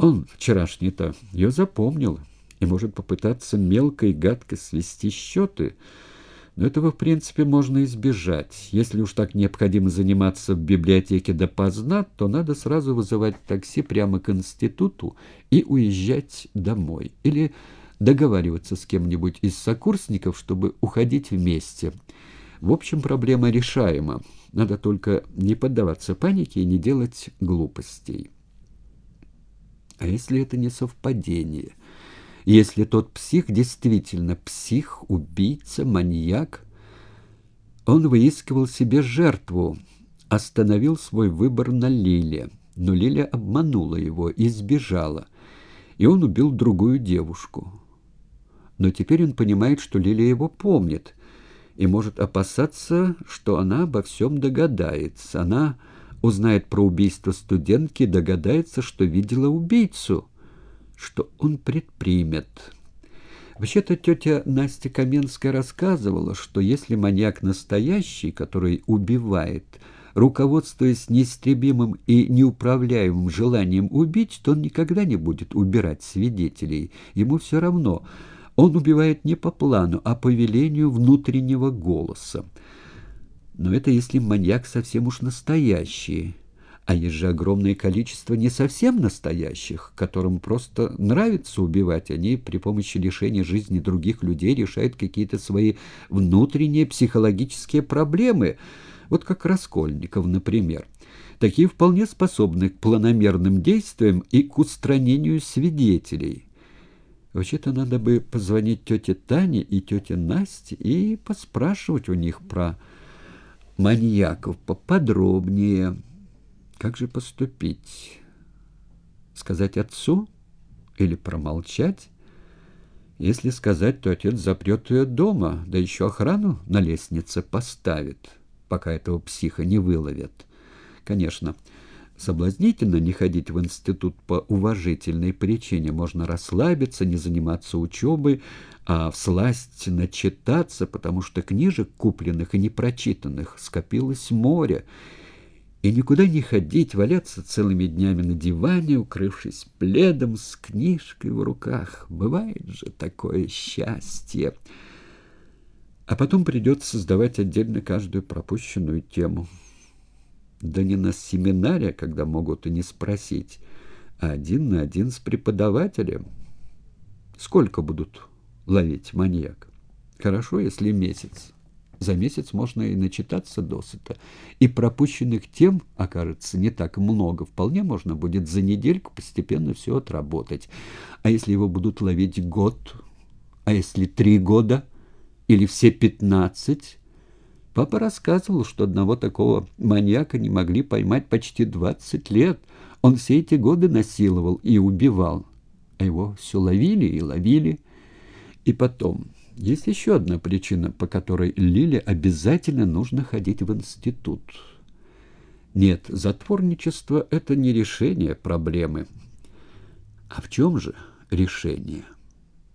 Он вчерашний-то ее запомнил и может попытаться мелко и гадко свести счеты, но этого, в принципе, можно избежать. Если уж так необходимо заниматься в библиотеке допоздна, то надо сразу вызывать такси прямо к институту и уезжать домой. Или договариваться с кем-нибудь из сокурсников, чтобы уходить вместе. В общем, проблема решаема. Надо только не поддаваться панике и не делать глупостей. А если это не совпадение? Если тот псих действительно псих, убийца, маньяк, он выискивал себе жертву, остановил свой выбор на Лиле, но Лиля обманула его и сбежала, и он убил другую девушку. Но теперь он понимает, что Лиля его помнит, и может опасаться, что она обо всем догадается. Она узнает про убийство студентки, догадается, что видела убийцу — что он предпримет. Вообще-то тетя Настя Каменская рассказывала, что если маньяк настоящий, который убивает, руководствуясь неистребимым и неуправляемым желанием убить, то он никогда не будет убирать свидетелей. Ему все равно. Он убивает не по плану, а по велению внутреннего голоса. Но это если маньяк совсем уж настоящий. А есть же огромное количество не совсем настоящих, которым просто нравится убивать. Они при помощи лишения жизни других людей решают какие-то свои внутренние психологические проблемы. Вот как Раскольников, например. Такие вполне способны к планомерным действиям и к устранению свидетелей. Вообще-то надо бы позвонить тете Тане и тете Насте и поспрашивать у них про маньяков поподробнее. Как же поступить? Сказать отцу или промолчать? Если сказать, то отец запрет ее дома, да еще охрану на лестнице поставит, пока этого психа не выловят. Конечно, соблазнительно не ходить в институт по уважительной причине. Можно расслабиться, не заниматься учебой, а всласть начитаться, потому что книжек, купленных и непрочитанных, скопилось море, и никуда не ходить, валяться целыми днями на диване, укрывшись пледом с книжкой в руках. Бывает же такое счастье. А потом придется создавать отдельно каждую пропущенную тему. Да не на семинаре, когда могут и не спросить, а один на один с преподавателем. Сколько будут ловить маньяк? Хорошо, если месяц. За месяц можно и начитаться досыта. И пропущенных тем окажется не так много. Вполне можно будет за недельку постепенно все отработать. А если его будут ловить год? А если три года? Или все пятнадцать? Папа рассказывал, что одного такого маньяка не могли поймать почти двадцать лет. Он все эти годы насиловал и убивал. А его все ловили и ловили. И потом... Есть еще одна причина, по которой Лиле обязательно нужно ходить в институт. Нет, затворничество – это не решение проблемы. А в чем же решение?